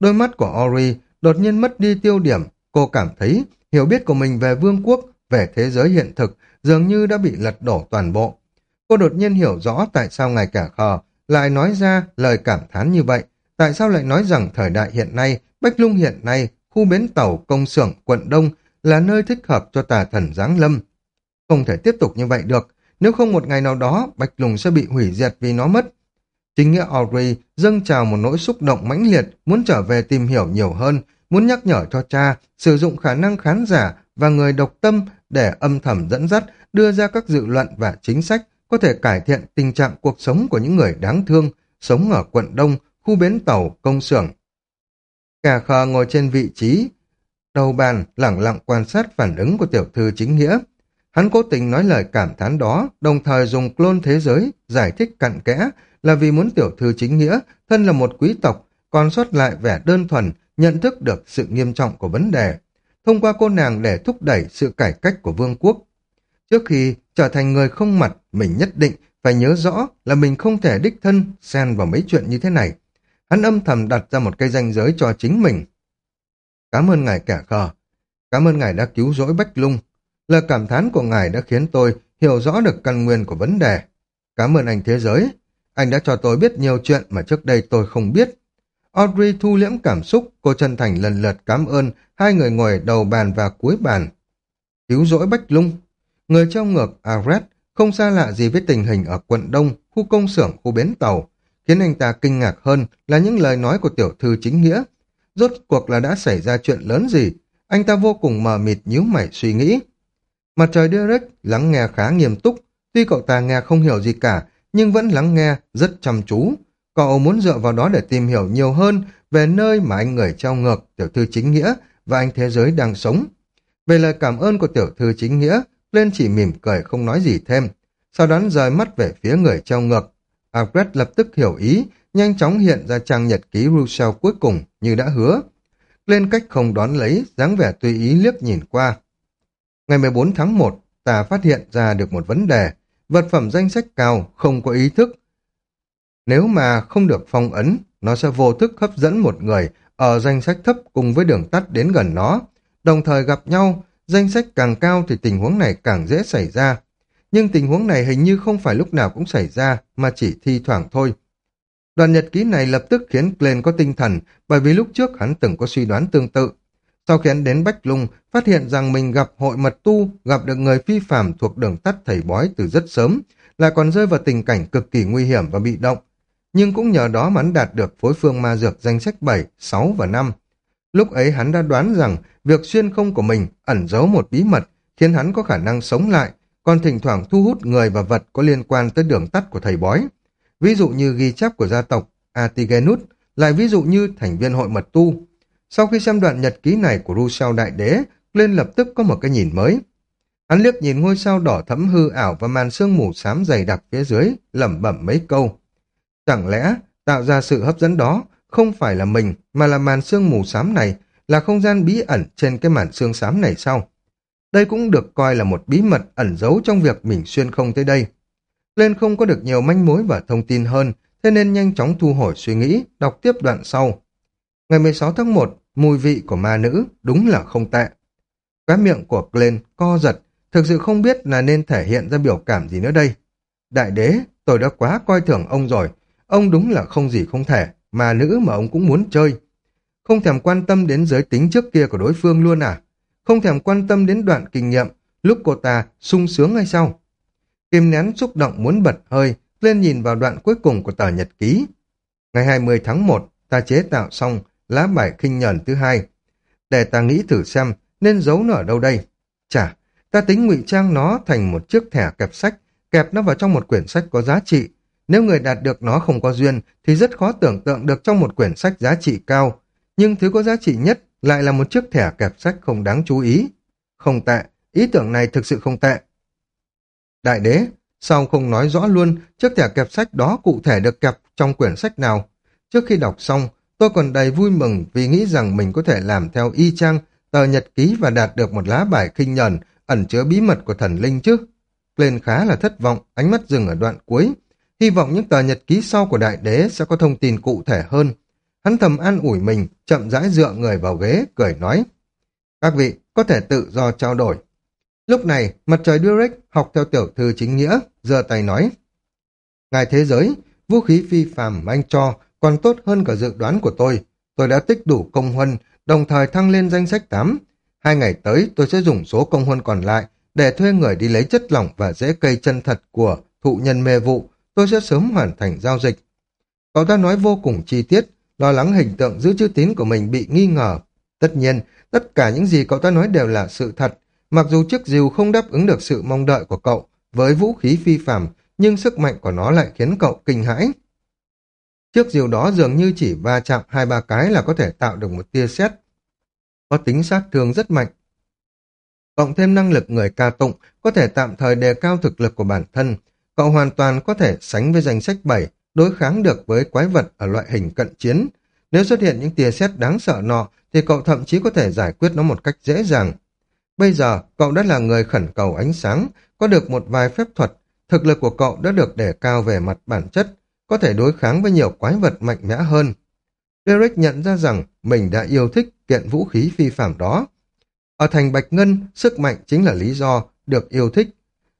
[SPEAKER 1] Đôi mắt của Ori đột nhiên mất đi tiêu điểm. Cô cảm thấy hiểu biết của mình về vương quốc, về thế giới hiện thực dường như đã bị lật đổ toàn bộ. Cô đột nhiên hiểu rõ tại sao ngài cả khờ lại nói ra lời cảm thán như vậy. Tại sao lại nói rằng thời đại hiện nay, Bách Lung hiện nay, khu bến tàu, công xưởng, quận Đông là nơi thích hợp cho tà thần giáng lâm. Không thể tiếp tục như vậy được, nếu không một ngày nào đó, Bạch Lùng sẽ bị hủy diệt vì nó mất. Chính nghĩa Audrey dâng trào một nỗi xúc động mãnh liệt, muốn trở về tìm hiểu nhiều hơn, muốn nhắc nhở cho cha sử dụng khả năng khán giả và người độc tâm để âm thầm dẫn dắt, đưa ra các dự luận và chính sách có thể cải thiện tình trạng cuộc sống của những người đáng thương, sống ở quận Đông, khu bến tàu, công xưởng. Cả khờ ngồi trên vị trí, đầu bàn lẳng lặng quan sát phản ứng của tiểu thư chính nghĩa. Hắn cố tình nói lời cảm thán đó, đồng thời dùng clone thế giới, giải thích cặn kẽ là vì muốn tiểu thư chính nghĩa, thân là một quý tộc, còn sót lại vẻ đơn thuần, nhận thức được sự nghiêm trọng của vấn đề, thông qua cô nàng để thúc đẩy sự cải cách của vương quốc. Trước khi trở thành người không mặt, mình nhất định phải nhớ rõ là mình không thể đích thân xen vào mấy chuyện như thế này. Hắn âm thầm đặt ra một cây danh giới cho chính mình. Cảm ơn ngài cả khờ. Cảm ơn ngài đã cứu rỗi Bách Lung. Lời cảm thán của ngài đã khiến tôi hiểu rõ được căn nguyên của vấn đề. Cảm ơn anh thế giới. Anh đã cho tôi biết nhiều chuyện mà trước đây tôi không biết. Audrey thu liễm cảm xúc, cô chân thành lần lượt cảm ơn hai người ngồi đầu bàn và cuối bàn. Cứu rỗi Bách Lung. Người treo ngược Aret không xa lạ gì với tình hình ở quận Đông, khu công xưởng, khu bến tàu. Khiến anh ta kinh ngạc hơn là những lời nói của tiểu thư chính nghĩa. Rốt cuộc là đã xảy ra chuyện lớn gì? Anh ta vô cùng mờ mịt nhíu mày suy nghĩ. Mặt trời Derek lắng nghe khá nghiêm túc, tuy cậu ta nghe không hiểu gì cả, nhưng vẫn lắng nghe rất chăm chú. Cậu muốn dựa vào đó để tìm hiểu nhiều hơn về nơi mà anh người trao ngược, tiểu thư chính nghĩa và anh thế giới đang sống. Về lời cảm ơn của tiểu thư chính nghĩa, lên chỉ mỉm cười không nói gì thêm, sau đó rời mắt về phía người trao ngược. Alfred lập tức hiểu ý, nhanh chóng hiện ra trang nhật ký Russell cuối cùng như đã hứa. Lên cách không đón lấy, dáng vẻ tùy ý liếc nhìn qua. Ngày 14 tháng 1, ta phát hiện ra được một vấn đề. Vật phẩm danh sách cao, không có ý thức. Nếu mà không được phong ấn, nó sẽ vô thức hấp dẫn một người ở danh sách thấp cùng với đường tắt đến gần nó. Đồng thời gặp nhau, danh sách càng cao thì tình huống này càng dễ xảy ra. Nhưng tình huống này hình như không phải lúc nào cũng xảy ra, mà chỉ thi thoảng thôi. Đoàn nhật ký này lập tức khiến Glenn có tinh thần, bởi vì lúc trước hắn từng có suy đoán tương tự. Sau khi hắn đến Bách Lung, phát hiện rằng mình gặp hội mật tu, gặp được người phi phạm thuộc đường tắt thầy bói từ rất sớm, lại còn rơi vào tình cảnh cực kỳ nguy hiểm và bị động. Nhưng cũng nhờ đó mà hắn đạt được phối phương ma dược danh sách 7, 6 và 5. Lúc ấy hắn đã đoán rằng việc xuyên không của mình ẩn giấu một bí mật khiến hắn có khả năng sống lại, còn thỉnh thoảng thu hút người và vật có liên quan tới đường tắt của thầy bói. Ví dụ như ghi chép của gia tộc Atigenus, lại ví dụ như thành viên hội mật tu. Sau khi xem đoạn nhật ký này của Rousseau Đại Đế, lên lập tức có một cái nhìn mới. Hắn liếc nhìn ngôi sao đỏ thẫm hư ảo và màn sương mù xám dày đặc phía dưới, lẩm bẩm mấy câu. Chẳng lẽ tạo ra sự hấp dẫn đó không phải là mình mà là màn sương mù xám này, là không gian bí ẩn trên cái màn sương xám này sao? Đây cũng được coi là một bí mật ẩn giấu trong việc mình xuyên không tới đây. Lên không có được nhiều manh mối và thông tin hơn, thế nên nhanh chóng thu hồi suy nghĩ, đọc tiếp đoạn sau. Ngày 16 tháng 1, mùi vị của ma nữ đúng là không tệ. Cái miệng của Glenn co giật, thực sự không biết là nên thể hiện ra biểu cảm gì nữa đây. Đại đế, tôi đã quá coi thường ông rồi, ông đúng là không gì không thể, mà nữ mà ông cũng muốn chơi. Không thèm quan tâm đến giới tính trước kia của đối phương luôn à? Không thèm quan tâm đến đoạn kinh nghiệm, lúc cô ta sung sướng ngay sau. Kim nén xúc động muốn bật hơi, lên nhìn vào đoạn cuối cùng của tờ nhật ký. Ngày 20 tháng 1, ta chế tạo xong lá bài khinh nhờn thứ hai. Để ta nghĩ thử xem nên giấu nó ở đâu đây. Chả, ta tính ngụy trang nó thành một chiếc thẻ kẹp sách, kẹp nó vào trong một quyển sách có giá trị. Nếu người đạt được nó không có duyên thì rất khó tưởng tượng được trong một quyển sách giá trị cao. Nhưng thứ có giá trị nhất lại là một chiếc thẻ kẹp sách không đáng chú ý. Không tệ, ý tưởng này thực sự không tệ. Đại đế, sao không nói rõ luôn chiếc thẻ kẹp sách đó cụ thể được kẹp trong quyển sách nào? Trước khi đọc xong, tôi còn đầy vui mừng vì nghĩ rằng mình có thể làm theo y chang tờ nhật ký và đạt được một lá bài khinh nhờn ẩn chứa bí mật của thần linh chứ. Lên khá là thất vọng, ánh mắt dừng ở đoạn cuối. Hy vọng những tờ nhật ký sau của đại đế sẽ có thông tin cụ thể hơn. Hắn thầm an ủi mình, chậm rãi dựa người vào ghế, cười nói. Các vị có thể tự do trao đổi. Lúc này, mặt trời Durek học theo tiểu thư chính nghĩa, giơ tay nói. Ngài thế giới, vũ khí phi phàm mà anh cho còn tốt hơn cả dự đoán của tôi. Tôi đã tích đủ công huân, đồng thời thăng lên danh sách 8. Hai ngày tới tôi sẽ dùng số công huân còn lại để thuê người đi lấy chất lỏng và rễ cây chân thật của thụ nhân mê vụ. Tôi sẽ sớm hoàn thành giao dịch. Cậu ta nói vô cùng chi tiết, lo lắng hình tượng giữ chữ tín của mình bị nghi ngờ. Tất nhiên, tất cả những gì cậu ta nói đều là sự thật. Mặc dù chiếc diều không đáp ứng được sự mong đợi của cậu với vũ khí phi phàm, nhưng sức mạnh của nó lại khiến cậu kinh hãi. Chiếc diều đó dường như chỉ va chạm hai ba cái là có thể tạo được một tia sét có tính sát thương rất mạnh. Cộng thêm năng lực người ca tụng có thể tạm thời đề cao thực lực của bản thân, cậu hoàn toàn có thể sánh với danh sách 7, đối kháng được với quái vật ở loại hình cận chiến. Nếu xuất hiện những tia sét đáng sợ nọ, thì cậu thậm chí có thể giải quyết nó một cách dễ dàng. Bây giờ, cậu đã là người khẩn cầu ánh sáng, có được một vài phép thuật, thực lực của cậu đã được đề cao về mặt bản chất, có thể đối kháng với nhiều quái vật mạnh mẽ hơn. Derek nhận ra rằng mình đã yêu thích kiện vũ khí phi phạm đó. Ở thành Bạch Ngân, sức mạnh chính là lý do được yêu thích.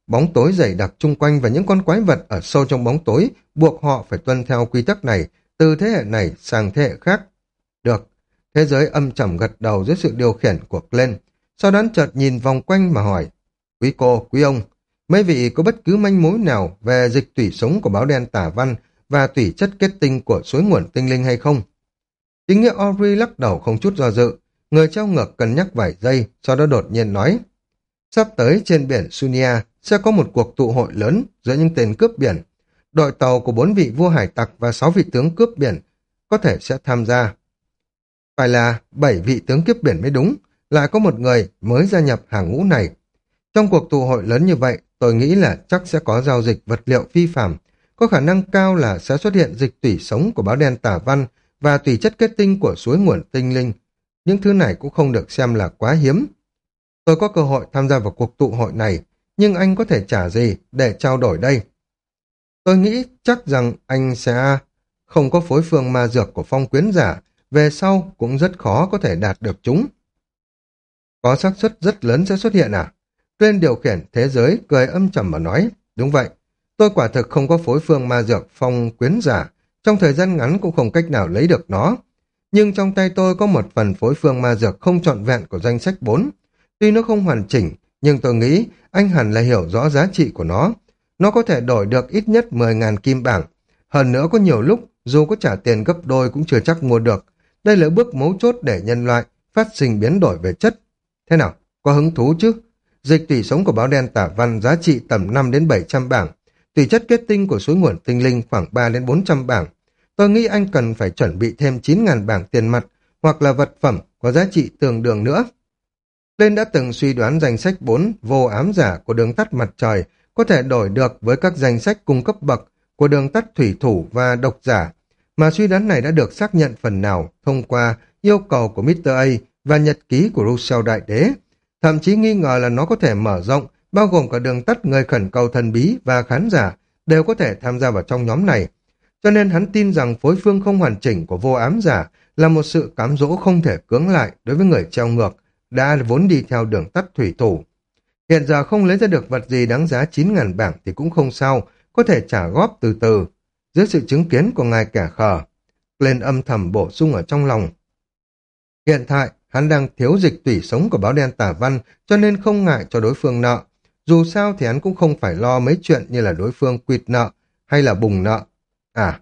[SPEAKER 1] Bóng tối dày đặc chung quanh và những con quái vật ở sâu trong bóng tối buộc họ phải tuân theo quy tắc này từ thế hệ này sang thế hệ khác. Được, thế giới âm trầm gật đầu dưới sự điều khiển của Glenn, sau đó chợt nhìn vòng quanh mà hỏi, Quý cô, quý ông, mấy vị có bất cứ manh mối nào về dịch tủy sống của báo đen tả văn và tủy chất kết tinh của suối nguồn tinh linh hay không? Chính nghĩa Ori lắc đầu không chút do dự, người treo ngược cân nhắc vài giây, sau đó đột nhiên nói. Sắp tới trên biển Sunia sẽ có một cuộc tụ hội lớn giữa những tên cướp biển. Đội tàu của bốn vị vua hải tặc và sáu vị tướng cướp biển có thể sẽ tham gia. Phải là bảy vị tướng cướp biển mới đúng, lại có một người mới gia nhập hàng ngũ này. Trong cuộc tụ hội lớn như vậy, tôi nghĩ là chắc sẽ có giao dịch vật liệu phi phạm. Có khả năng cao là sẽ xuất hiện dịch tủy sống của báo đen tả văn và tùy chất kết tinh của suối nguồn tinh linh. Những thứ này cũng không được xem là quá hiếm. Tôi có cơ hội tham gia vào cuộc tụ hội này, nhưng anh có thể trả gì để trao đổi đây? Tôi nghĩ chắc rằng anh sẽ không có phối phương ma dược của phong quyến giả, về sau cũng rất khó có thể đạt được chúng. Có xác suất rất lớn sẽ xuất hiện à? Tuyên điều khiển thế giới cười âm trầm mà nói, đúng vậy, tôi quả thực không có phối phương ma dược phong quyến giả, trong thời gian ngắn cũng không cách nào lấy được nó. Nhưng trong tay tôi có một phần phối phương ma dược không trọn vẹn của danh sách 4. Tuy nó không hoàn chỉnh, nhưng tôi nghĩ anh hẳn là hiểu rõ giá trị của nó. Nó có thể đổi được ít nhất 10.000 kim bảng. Hơn nữa có nhiều lúc, dù có trả tiền gấp đôi cũng chưa chắc mua được. Đây là bước mấu chốt để nhân loại phát sinh biến đổi về chất. Thế nào, có hứng thú chứ? Dịch tủy sống của báo đen tả văn giá trị tầm 5 đến 700 bảng. Tùy chất kết tinh của suối nguồn tinh linh khoảng 3 đến 400 bảng. Tôi nghĩ anh cần phải chuẩn bị thêm 9.000 bảng tiền mặt hoặc là vật phẩm có giá trị tương đương nữa. Lên đã từng suy đoán danh sách 4 vô ám giả của đường tắt mặt trời có thể đổi được với các danh sách cung cấp bậc của đường tắt thủy thủ và độc giả, mà suy đoán này đã được xác nhận phần nào thông qua yêu cầu của Mr. A và nhật ký của Rousseau Đại Đế. Thậm chí nghi ngờ là nó có thể mở rộng, bao gồm cả đường tắt người khẩn cầu thần bí và khán giả đều có thể tham gia vào trong nhóm này, cho nên hắn tin rằng phối phương không hoàn chỉnh của vô ám giả là một sự cám dỗ không thể cưỡng lại đối với người treo ngược, đã vốn đi theo đường tắt thủy thủ. Hiện giờ không lấy ra được vật gì đáng giá 9.000 bảng thì cũng không sao, có thể trả góp từ từ. Dưới sự chứng kiến của ngài kẻ khờ, lên âm thầm bổ sung ở trong lòng. Hiện tại, hắn đang thiếu dịch tủy sống của báo đen tả văn, cho nên không ngại cho đối phương nợ. Dù sao thì hắn cũng không phải lo mấy chuyện như là đối phương quyệt nợ hay là bùng nợ. À,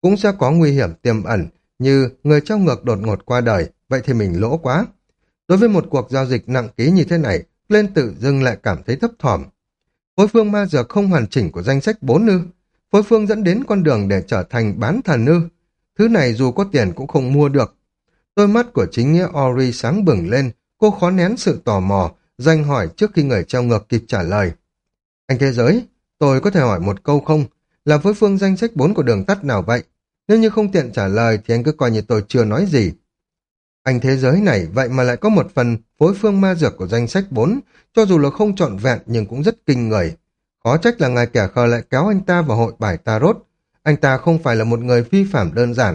[SPEAKER 1] cũng sẽ có nguy hiểm tiềm ẩn như người trao ngược đột ngột qua đời, vậy thì mình lỗ quá. Đối với một cuộc giao dịch nặng ký như thế này, lên tự dưng lại cảm thấy thấp thỏm. Phối phương ma dược không hoàn chỉnh của danh sách bốn nư. Phối phương dẫn đến con đường để trở thành bán thần nư. Thứ này dù có tiền cũng không mua được. Đôi mắt của chính nghĩa Ori sáng bừng lên, cô khó nén sự tò mò, danh hỏi trước khi người treo ngược kịp trả lời. Anh thế giới, tôi có thể hỏi một câu không? Là phối phương danh sách bốn của đường tắt nào vậy? Nếu như không tiện trả lời thì anh cứ coi như tôi chưa nói gì. Anh thế giới này vậy mà lại có một phần phối phương ma dược của danh sách 4, cho dù là không trọn vẹn nhưng cũng rất kinh người. Khó trách là ngài kẻ khờ lại kéo anh ta vào hội bài tarot. Anh ta không phải là một người phi phạm đơn giản.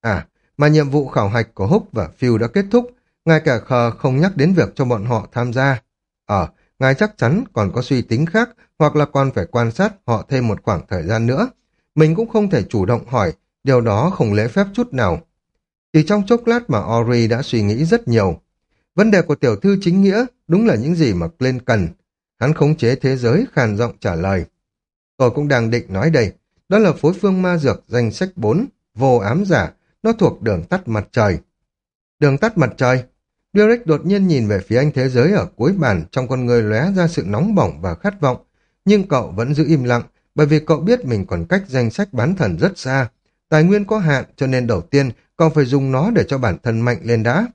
[SPEAKER 1] À, mà nhiệm vụ khảo hạch của Húc và Phil đã kết thúc, ngài kẻ khờ không nhắc đến việc cho bọn họ tham gia. Ờ, ngài chắc chắn còn có suy tính khác hoặc là còn phải quan sát họ thêm một khoảng thời gian nữa. Mình cũng không thể chủ động hỏi, điều đó không lễ phép chút nào. Chỉ trong chốc lát mà Ori đã suy nghĩ rất nhiều. Vấn đề của tiểu thư chính nghĩa đúng là những gì mà Glenn cần. Hắn khống chế thế giới khàn giọng trả lời. Tôi cũng đang định nói đây, đó là phối phương ma dược danh sách 4, vô ám giả, nó thuộc đường tắt mặt trời. Đường tắt mặt trời? Derek đột nhiên nhìn về phía anh thế giới ở cuối bàn trong con người lóe ra sự nóng bỏng và khát vọng. Nhưng cậu vẫn giữ im lặng bởi vì cậu biết mình còn cách danh sách bán thần rất xa. Tài nguyên có hạn cho nên đầu tiên còn phải dùng nó để cho bản thân mạnh lên đã.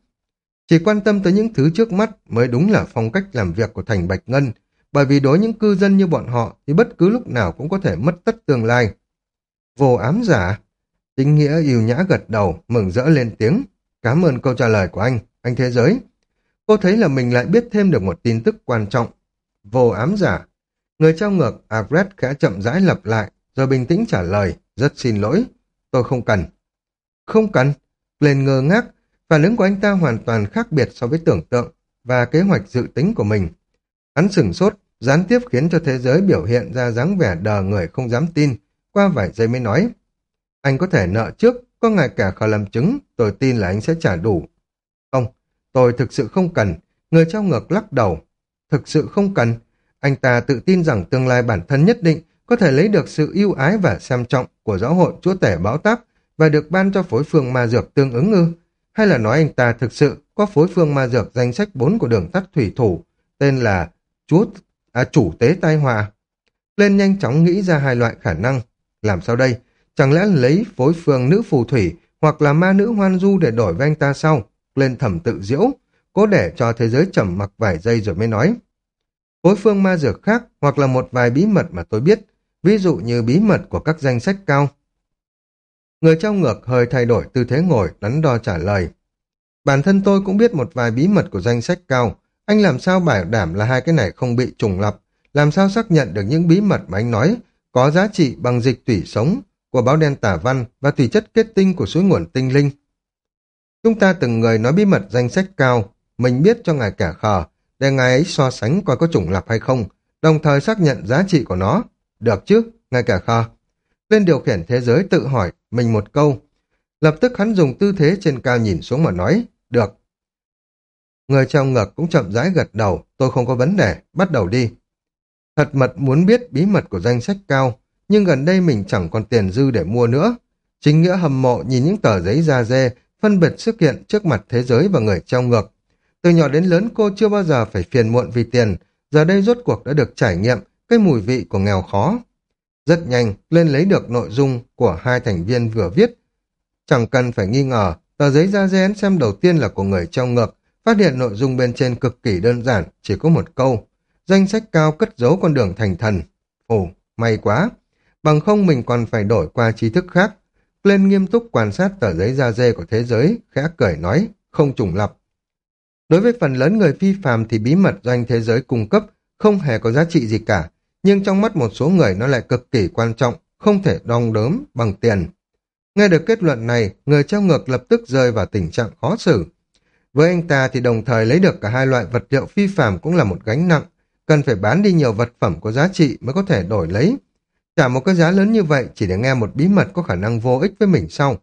[SPEAKER 1] Chỉ quan tâm tới những thứ trước mắt mới đúng là phong cách làm việc của Thành Bạch Ngân, bởi vì đối những cư dân như bọn họ thì bất cứ lúc nào cũng có thể mất tất tương lai. Vô ám giả. Chính nghĩa yêu nhã gật đầu, mừng rỡ lên tiếng. Cảm ơn câu trả lời của anh, anh thế giới. Cô thấy là mình lại biết thêm được một tin tức quan trọng. Vô ám giả. Người trao ngược, Agret khẽ chậm rãi lặp lại, rồi bình tĩnh trả lời. Rất xin lỗi, tôi không cần. Không cần. Lên ngơ ngác, phản ứng của anh ta hoàn toàn khác biệt so với tưởng tượng và kế hoạch dự tính của mình. Hắn sửng sốt, gián tiếp khiến cho thế giới biểu hiện ra dáng vẻ đờ người không dám tin, qua vài giây mới nói. Anh có thể nợ trước, có ngại cả khờ làm chứng, tôi tin là anh sẽ trả đủ. Không, tôi thực sự không cần, người trao ngược lắc đầu. Thực sự không cần, anh ta tự tin rằng tương lai bản thân nhất định có thể lấy được sự yêu ái và xem trọng của giáo hội chúa tể báo táp và được ban cho phối phương ma dược tương ứng ư? Hay là nói anh ta thực sự có phối phương ma dược danh sách 4 của đường tắt thủy thủ, tên là chúa à, chủ tế tai họa? Lên nhanh chóng nghĩ ra hai loại khả năng. Làm sao đây? Chẳng lẽ lấy phối phương nữ phù thủy hoặc là ma nữ hoan du để đổi với anh ta sau? Lên thẩm tự diễu, cố để cho thế giới trầm mặc vài giây rồi mới nói. Phối phương ma dược khác hoặc là một vài bí mật mà tôi biết, ví dụ như bí mật của các danh sách cao Người trao ngược hơi thay đổi tư thế ngồi, đắn đo trả lời. Bản thân tôi cũng biết một vài bí mật của danh sách cao. Anh làm sao bảo đảm là hai cái này không bị trùng lập? Làm sao xác nhận được những bí mật mà anh nói có giá trị bằng dịch tủy sống của báo đen tả văn và thủy chất kết tinh của suối nguồn tinh linh? Chúng ta từng người nói bí mật danh sách cao, mình biết cho ngài cả khờ, để ngài ấy so sánh coi có trùng lập hay không, đồng thời xác nhận giá trị của nó. Được chứ, ngài cả khờ. Lên điều khiển thế giới tự hỏi mình một câu. Lập tức hắn dùng tư thế trên cao nhìn xuống mà nói, được. Người trong ngực cũng chậm rãi gật đầu, tôi không có vấn đề, bắt đầu đi. Thật mật muốn biết bí mật của danh sách cao, nhưng gần đây mình chẳng còn tiền dư để mua nữa. Chính nghĩa hầm mộ nhìn những tờ giấy da dê, phân biệt xuất hiện trước mặt thế giới và người trong ngược. Từ nhỏ đến lớn cô chưa bao giờ phải phiền muộn vì tiền, giờ đây rốt cuộc đã được trải nghiệm cái mùi vị của nghèo khó. Rất nhanh, lên lấy được nội dung của hai thành viên vừa viết. Chẳng cần phải nghi ngờ, tờ giấy da rén xem đầu tiên là của người trong ngược, phát hiện nội dung bên trên cực kỳ đơn giản, chỉ có một câu. Danh sách cao cất giấu con đường thành thần. Ồ, may quá. Bằng không mình còn phải đổi qua trí thức khác. Lên nghiêm túc quan sát tờ giấy da dê của thế giới, khẽ cười nói, không trùng lập. Đối với phần lớn người phi phàm thì bí mật doanh thế giới cung cấp không hề có giá trị gì cả, nhưng trong mắt một số người nó lại cực kỳ quan trọng, không thể đong đớm bằng tiền. Nghe được kết luận này, người treo ngược lập tức rơi vào tình trạng khó xử. Với anh ta thì đồng thời lấy được cả hai loại vật liệu phi phạm cũng là một gánh nặng, cần phải bán đi nhiều vật phẩm có giá trị mới có thể đổi lấy. Trả một cái giá lớn như vậy chỉ để nghe một bí mật có khả năng vô ích với mình sau.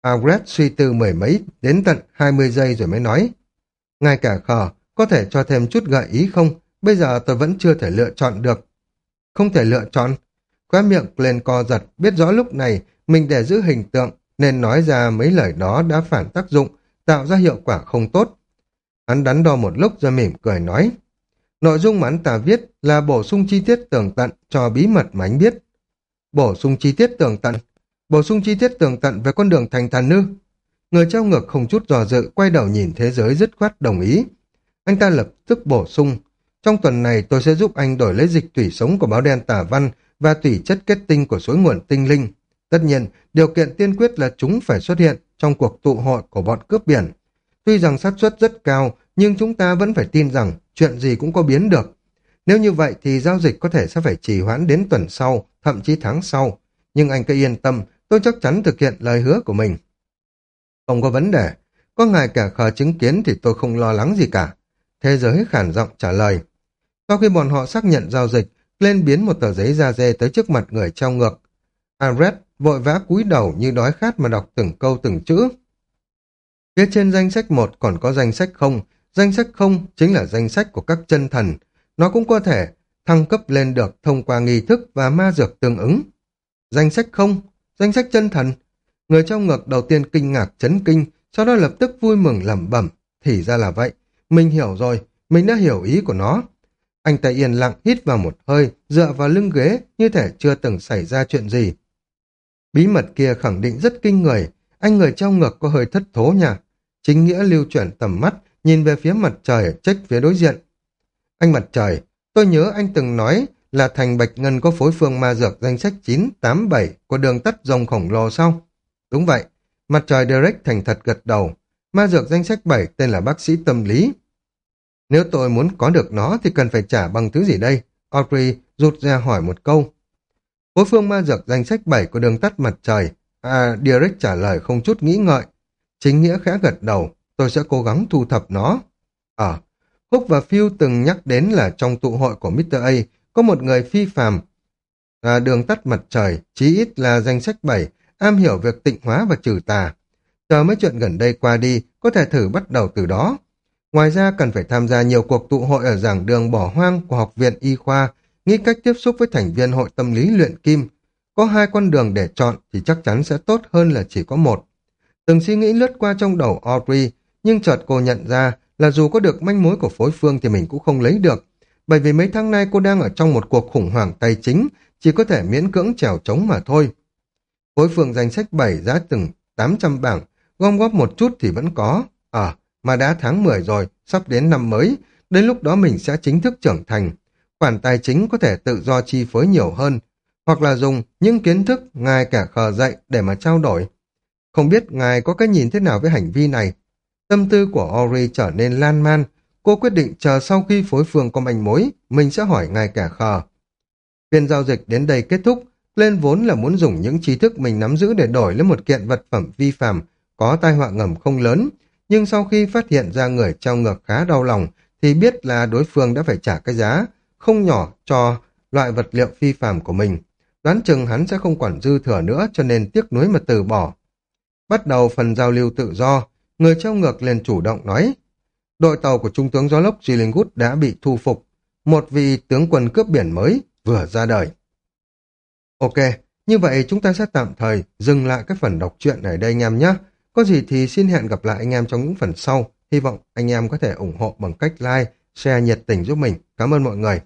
[SPEAKER 1] Agret suy tư mười mấy đến tận 20 giây rồi mới nói. Ngay cả khờ, có thể cho thêm chút gợi ý không? Bây giờ tôi vẫn chưa thể lựa chọn được. Không thể lựa chọn. Khóa miệng lên co giật, biết rõ lúc này mình để giữ hình tượng, nên nói ra mấy lời đó đã phản tác dụng, tạo ra hiệu quả không tốt. Hắn đắn đo một lúc rồi mỉm cười nói. Nội dung mà hắn ta viết là bổ sung chi tiết tường tận cho bí mật mà anh biết. Bổ sung chi tiết tường tận. Bổ sung chi tiết tường tận về con đường thành thần nư. Người trao ngược không chút dò dự, quay đầu nhìn thế giới dứt khoát đồng ý. Anh ta lập tức bổ sung. Trong tuần này tôi sẽ giúp anh đổi lấy dịch tủy sống của báo đen tả văn và tủy chất kết tinh của suối nguồn tinh linh. Tất nhiên, điều kiện tiên quyết là chúng phải xuất hiện trong cuộc tụ hội của bọn cướp biển. Tuy rằng xác suất rất cao, nhưng chúng ta vẫn phải tin rằng chuyện gì cũng có biến được. Nếu như vậy thì giao dịch có thể sẽ phải trì hoãn đến tuần sau, thậm chí tháng sau. Nhưng anh cứ yên tâm, tôi chắc chắn thực hiện lời hứa của mình. Không có vấn đề, có ngài cả khờ chứng kiến thì tôi không lo lắng gì cả. Thế giới khản giọng trả lời. Sau khi bọn họ xác nhận giao dịch, lên biến một tờ giấy da dê tới trước mặt người trao ngược. Alred vội vã cúi đầu như đói khát mà đọc từng câu từng chữ. Phía trên danh sách một còn có danh sách không, danh sách không chính là danh sách của các chân thần. Nó cũng có thể thăng cấp lên được thông qua nghi thức và ma dược tương ứng. Danh sách không, danh sách chân thần. Người trong ngược đầu tiên kinh ngạc chấn kinh, sau đó lập tức vui mừng lẩm bẩm. Thì ra là vậy, mình hiểu rồi, mình đã hiểu ý của nó. Anh ta yên lặng hít vào một hơi, dựa vào lưng ghế như thể chưa từng xảy ra chuyện gì. Bí mật kia khẳng định rất kinh người, anh người trong ngực có hơi thất thố nha. Chính nghĩa lưu chuyển tầm mắt, nhìn về phía mặt trời trách phía đối diện. Anh mặt trời, tôi nhớ anh từng nói là thành Bạch Ngân có phối phương ma dược danh sách 987 của đường tắt rồng khổng lồ sau. Đúng vậy, mặt trời Derek thành thật gật đầu. Ma dược danh sách 7 tên là bác sĩ tâm lý. Nếu tôi muốn có được nó thì cần phải trả bằng thứ gì đây? Audrey rụt ra hỏi một câu. Phối phương ma dược danh sách 7 của đường tắt mặt trời. À, Derek trả lời không chút nghĩ ngợi. Chính nghĩa khẽ gật đầu, tôi sẽ cố gắng thu thập nó. Ở, ờ, Húc và Phil từng nhắc đến là trong tụ hội của Mr. A có một người phi phàm À, đường tắt mặt trời, chí ít là danh sách 7, am hiểu việc tịnh hóa và trừ tà. Chờ mấy chuyện gần đây qua đi, có thể thử bắt đầu từ đó. Ngoài ra cần phải tham gia nhiều cuộc tụ hội ở giảng đường bỏ hoang của Học viện Y khoa, nghĩ cách tiếp xúc với thành viên hội tâm lý luyện kim. Có hai con đường để chọn thì chắc chắn sẽ tốt hơn là chỉ có một. Từng suy nghĩ lướt qua trong đầu Audrey, nhưng chợt cô nhận ra là dù có được manh mối của phối phương thì mình cũng không lấy được. Bởi vì mấy tháng nay cô đang ở trong một cuộc khủng hoảng tài chính, chỉ có thể miễn cưỡng trèo trống mà thôi. Phối phương danh sách 7 giá từng 800 bảng, gom góp một chút thì vẫn có. Ờ, mà đã tháng 10 rồi, sắp đến năm mới, đến lúc đó mình sẽ chính thức trưởng thành. Khoản tài chính có thể tự do chi phối nhiều hơn, hoặc là dùng những kiến thức ngài cả khờ dạy để mà trao đổi. Không biết ngài có cái nhìn thế nào với hành vi này? Tâm tư của Ori trở nên lan man, cô quyết định chờ sau khi phối phương có manh mối, mình sẽ hỏi ngài cả khờ. Phiên giao dịch đến đây kết thúc, lên vốn là muốn dùng những trí thức mình nắm giữ để đổi lấy một kiện vật phẩm vi phạm, có tai họa ngầm không lớn, nhưng sau khi phát hiện ra người trao ngược khá đau lòng, thì biết là đối phương đã phải trả cái giá không nhỏ cho loại vật liệu phi phạm của mình. Đoán chừng hắn sẽ không quản dư thừa nữa cho nên tiếc nuối mà từ bỏ. Bắt đầu phần giao lưu tự do, người trao ngược liền chủ động nói đội tàu của Trung tướng Gió Lốc Gillingwood đã bị thu phục. Một vị tướng quân cướp biển mới vừa ra đời. Ok, như vậy chúng ta sẽ tạm thời dừng lại cái phần đọc truyện ở đây anh em nhé. Có gì thì xin hẹn gặp lại anh em trong những phần sau. Hy vọng anh em có thể ủng hộ bằng cách like, share nhiệt tình giúp mình. Cảm ơn mọi người.